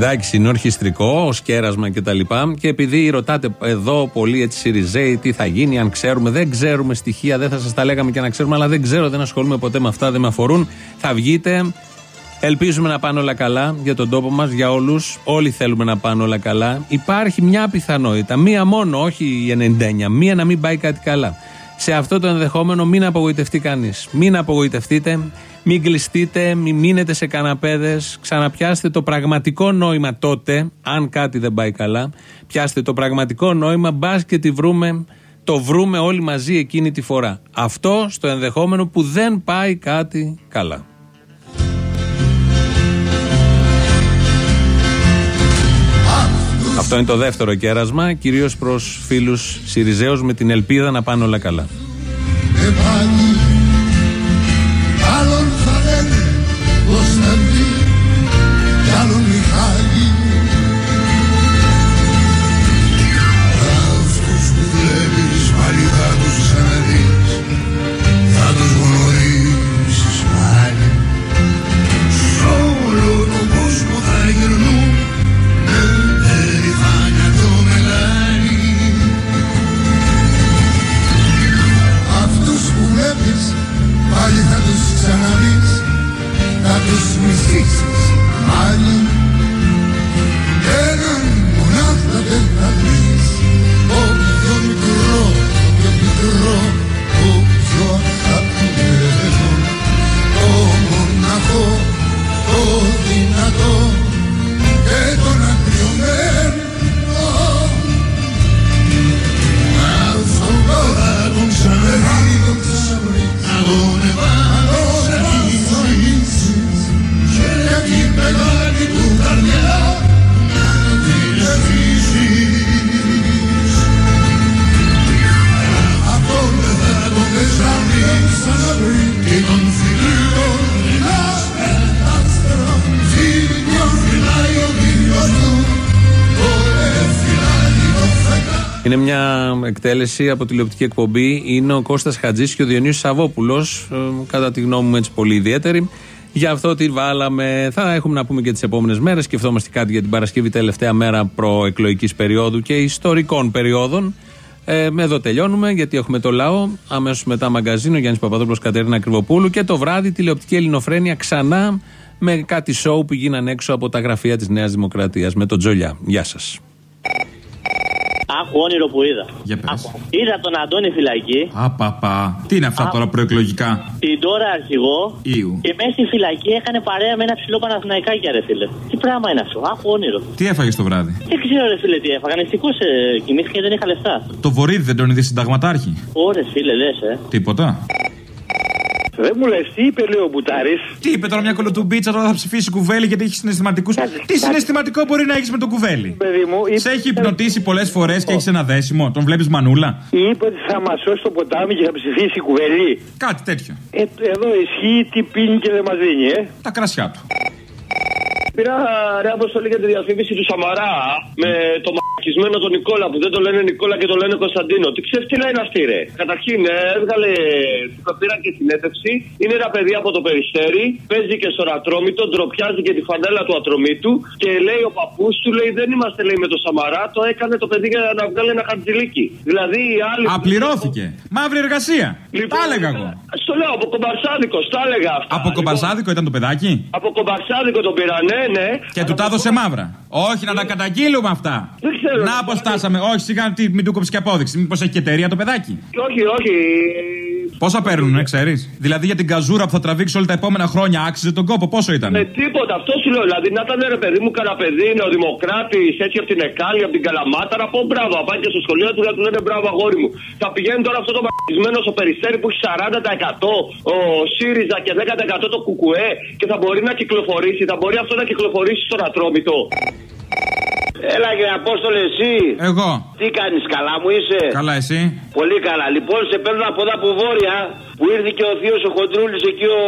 Χατζηδάκη είναι ορχιστρικό, ως κέρασμα κτλ. Και, και επειδή ρωτάτε εδώ πολύ έτσι Σιριζέοι τι θα γίνει, αν ξέρουμε, δεν ξέρουμε στοιχεία, δεν θα σας τα λέγαμε και να ξέρουμε, αλλά δεν ξέρω, δεν ασχολούμαι ποτέ με αυτά, δεν με αφορούν. Θα βγείτε. Ελπίζουμε να πάνε όλα καλά για τον τόπο μας, για όλους. Όλοι θέλουμε να πάνε όλα καλά. Υπάρχει μια πιθανότητα, μία μόνο, όχι η 99, μία να μην πάει κάτι καλά. Σε αυτό το ενδεχόμενο μην απογοητευτεί κανείς. Μην απογοητευτείτε, μην κλειστείτε, μην μείνετε σε καναπέδες. Ξαναπιάστε το πραγματικό νόημα τότε, αν κάτι δεν πάει καλά. Πιάστε το πραγματικό νόημα, μπας και τη βρούμε, το βρούμε όλοι μαζί εκείνη τη φορά. Αυτό στο ενδεχόμενο που δεν πάει κάτι καλά. Αυτό είναι το δεύτερο κέρασμα, κυρίως προς φίλους Σιριζέους με την ελπίδα να πάνε όλα καλά. Και πάλι άλλον θα λένε Είναι μια εκτέλεση από τηλεοπτική εκπομπή. Είναι ο Κώστας Χατζής και ο Διονύσης Σαββόπουλος, ε, κατά τη γνώμη μου έτσι πολύ ιδιαίτερη. Για αυτό τη βάλαμε. Θα έχουμε να πούμε και τις επόμενες μέρες. Σκεφτόμαστε κάτι για την Παρασκευή, τελευταία μέρα προεκλογικής περίοδου και ιστορικών περιόδων. Ε, εδώ τελειώνουμε γιατί έχουμε το λαό. Αμέσως μετά μαγκαζίνο Γιάννης Παπαδόπουλος Κατερίνα Κρυβοπούλου. Και το βράδυ τηλεοπτική ελληνοφρένεια ξανά με κάτι σοου που γίνανε έξω από τα γραφεία της Νέας Δημοκρατίας με τον Τζολιά. Γεια σας. Άκου όνειρο που είδα. Για πες. Άκου. Είδα τον Αντώνη φυλακή, Απαπα. Τι είναι αυτά τώρα προεκλογικά; την τώρα αρχηγό Ήου. και μέσα στη φυλακή έκανε παρέα με ένα ψηλό Παναθηναϊκάκι, ρε φίλε. Τι πράγμα είναι αυτό, άκου όνειρο. Τι έφαγες το βράδυ; Δεν ξέρω, ρε φίλε, τι έφαγα. Νηστικό ε, κοιμήθηκα και δεν είχα λεφτά. Το βορίδι δεν τον είδες συνταγματάρχη; Ωρε φίλε, λες, ε. Τίποτα. Δεν μου λες, τι είπε λέει ο Μπουτάρης; Τι είπε τώρα μια κολοτουμπίτσα, τώρα θα ψηφίσει κουβέλι γιατί έχει συναισθηματικούς. Τι συναισθηματικό μπορεί να έχεις με τον κουβέλι; Παιδί μου, είπε- Σε έχει υπνοτήσει πολλές φορές και έχεις ένα δέσιμο. Τον βλέπεις μανούλα; Είπε ότι θα μας σώσει το ποτάμι και θα ψηφίσει η κουβελή. Κάτι τέτοιο. Ε, εδώ ισχύει τι πίνει και δεν μας δίνει, ε. Τα κρασιά του. Πήρα ρε αποστολή για τη διαφήμιση του Σαμαρά με το μαρκισμένο τον Νικόλα που δεν το λένε Νικόλα και το λένε Κωνσταντίνο. Τι ξέρεις τι λέει είναι αυτή, ρε. Καταρχήν ε, έβγαλε. Το πήρα και συνέντευξη. Είναι ένα παιδί από το περιστέρι. Παίζει και στο ατρόμητο. Ντροπιάζει και τη φανέλα του ατρομήτου. Και λέει ο παππούς του, λέει δεν είμαστε λέει με το Σαμαρά. Το έκανε το παιδί για να βγάλει ένα χαρτζηλίκι. Δηλαδή οι άλλοι. Απληρώθηκε. Μαύρη εργασία. Λοιπόν, Τα έλεγα εγώ. Στο λέω από κομπαρσάδικο, τα έλεγα αυτά. Από κομπαρσάδικο ήταν το παιδάκι; Από κομπαρσάδικο τον πήρανε, ναι. Και του τα έδωσε μαύρα. Όχι, να τα καταγγείλουμε αυτά. Δεν ξέρω. Να αποστάσαμε. Όχι, σιγά τι, μην του κόψεις και απόδειξη. Μήπως έχει και εταιρεία το παιδάκι; Όχι, όχι. Πόσα παίρνουν, ξέρεις; Δηλαδή για την καζούρα που θα τραβήξεις όλα τα επόμενα χρόνια άξιζε τον κόπο, πόσο ήταν; Με τίποτα, αυτό σου λέω. Δηλαδή να ήταν ρε παιδί μου κανένα παιδί, νεοδημοκράτης, έτσι από την Εκάλη, από την Καλαμάτα, να πω μπράβο. Να πάει και στο σχολείο του να του λένε μπράβο αγόρι μου. Θα πηγαίνει τώρα αυτό το μαγισμένο στο περιστέρι που έχει 40% ο ΣΥΡΙΖΑ και 10% το ΚΚΕ και θα μπορεί να κυκλοφορήσει, θα μπορεί αυτό να κυκλοφορήσει στον Ατρόμητο. Έλα και Απόστολε εσύ. Εγώ. Τι κάνεις καλά μου είσαι; Καλά, εσύ. Πολύ καλά. Λοιπόν, σε παίρνω από εδώ από βόρεια που ήρθε και ο θείος ο Χοντρούλης εκεί ο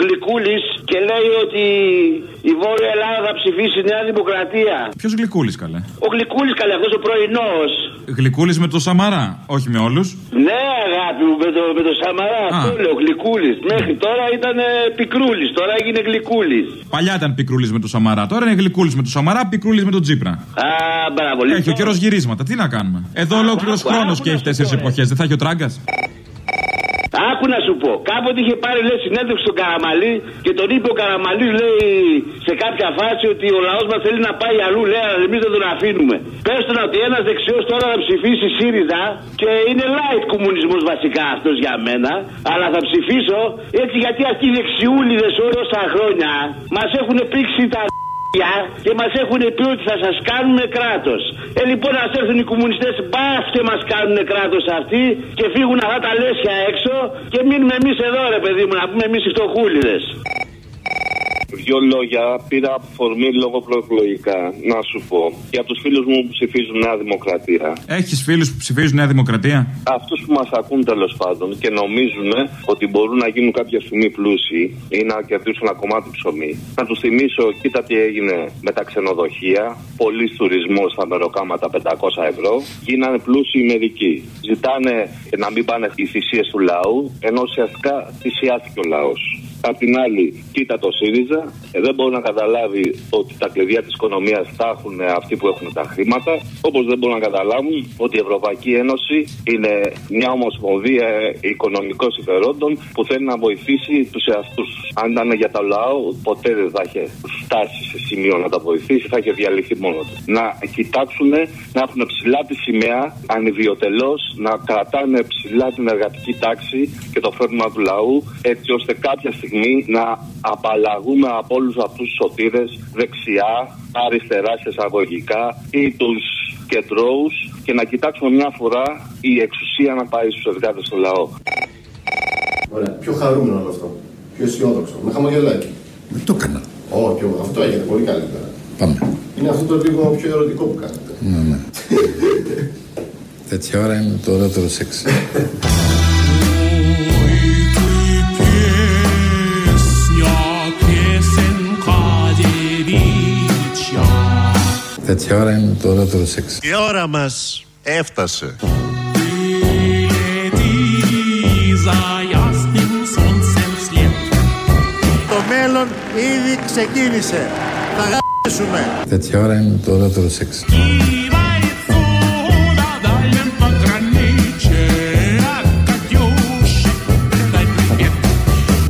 Γλυκούλης και λέει ότι η Βόρεια Ελλάδα θα ψηφίσει Νέα Δημοκρατία. Ποιος γλυκούλης καλέ; Ο Γλυκούλης καλέ, αυτός ο πρωινός. Γλυκούλης με το Σαμαρά, όχι με όλους. Ναι, αγάπη μου, με το, με το Σαμαρά. Αυτό λέω, Γλυκούλης. Μέχρι τώρα ήταν πικρούλης, τώρα έγινε Γλυκούλης. Παλιά ήταν πικρούλης με το Σαμαρά, τώρα είναι γλυκούλης με το Σαμαρά, πικρούλης με τον Τζίπρα. Α, μπράβο, λοιπόν. Έχει ο καιρός γυρίσματα, τι να κάνουμε. Εδώ ολόκληρος χρόνος και έχει τέσσερις εποχές, δεν θα έχει ο τράγκας; Άκου να σου πω, κάποτε είχε πάρει λέει, συνέντευξη στον Καραμαλή και τον είπε ο Καραμαλής, λέει σε κάποια φάση ότι ο λαός μας θέλει να πάει αλλού, λέει, αλλά εμείς δεν τον αφήνουμε. Πες του ότι ένας δεξιός τώρα θα ψηφίσει ΣΥΡΙΖΑ και είναι light κομμουνισμός βασικά αυτός για μένα, αλλά θα ψηφίσω έτσι γιατί αυτοί οι δεξιούλιδες όλα τόσα χρόνια μας έχουν πήξει τα και μας έχουν πει ότι θα σας κάνουμε κράτος. Ε, λοιπόν, ας έρθουν οι κομμουνιστές μπας και μας κάνουν κράτος αυτοί και φύγουν αυτά τα λέσια έξω και μείνουμε εμείς εδώ, ρε παιδί μου, να πούμε εμείς οι φτωχούλιδες. Δύο λόγια πήρα αφορμή λόγω προεκλογικά. Να σου πω. Για τους φίλους μου που ψηφίζουν Νέα Δημοκρατία. Έχεις φίλους που ψηφίζουν Νέα Δημοκρατία; Αυτούς που μας ακούν τέλος πάντων και νομίζουν ότι μπορούν να γίνουν κάποια στιγμή πλούσιοι ή να κερδίσουν ένα κομμάτι ψωμί. Να τους θυμίσω, κοίτα τι έγινε με τα ξενοδοχεία. Πολλή τουρισμός στα μεροκάματα 500 ευρώ. Γίνανε πλούσιοι μερικοί. Ζητάνε να μην πάνε οι θυσίες του λαού, ενώ ουσιαστικά θυσιάστηκε ο λαός. Απ' την άλλη, κοίτα το ΣΥΡΙΖΑ, ε, δεν μπορεί να καταλάβει ότι τα κλειδιά της οικονομίας τα έχουν αυτοί που έχουν τα χρήματα. Όπως δεν μπορούν να καταλάβουν ότι η Ευρωπαϊκή Ένωση είναι μια ομοσπονδία οικονομικών συμφερόντων που θέλει να βοηθήσει τους εαυτούς. Αν ήταν για το λαό, ποτέ δεν θα είχε φτάσει σε σημείο να τα βοηθήσει, θα είχε διαλυθεί μόνο του. Να κοιτάξουν να έχουν ψηλά τη σημαία, ανιδιοτελώς, να κρατάνε ψηλά την εργατική τάξη και το φέρνουμε του λαού, έτσι ώστε κάποια στιγμή να απαλλαγούμε από όλους αυτούς τους σωτήρες δεξιά, αριστερά σε εισαγωγικά ή τους κεντρώους και να κοιτάξουμε μια φορά η εξουσία να πάει στους εργάτες στο λαό. Ωραία. Πιο χαρούμενο όλο αυτό. Πιο αισιόδοξο. Με χαμογελάει. Δεν το έκανα. Όχι, όχι, αυτό έγινε πολύ καλύτερα. Πάμε. Είναι αυτό το λίγο πιο ερωτικό που κάνετε. Ναι, ναι. Τέτοια ώρα είναι το ωραιότερο σεξ. Τέτοια ώρα είναι το ωραιότερο σεξ. Η ώρα μας έφτασε. Το μέλλον ήδη ξεκίνησε. Θα γράψουμε. Τέτοια ώρα είναι το ωραιότερο σεξ.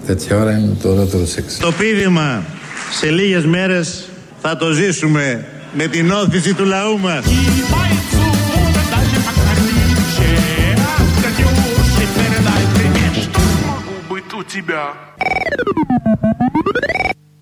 Τέτοια ώρα είναι το ωραιότερο σεξ. Το πείδημα σε λίγες μέρες θα το ζήσουμε με την όθηση του λαού μας. Могу быть у тебя.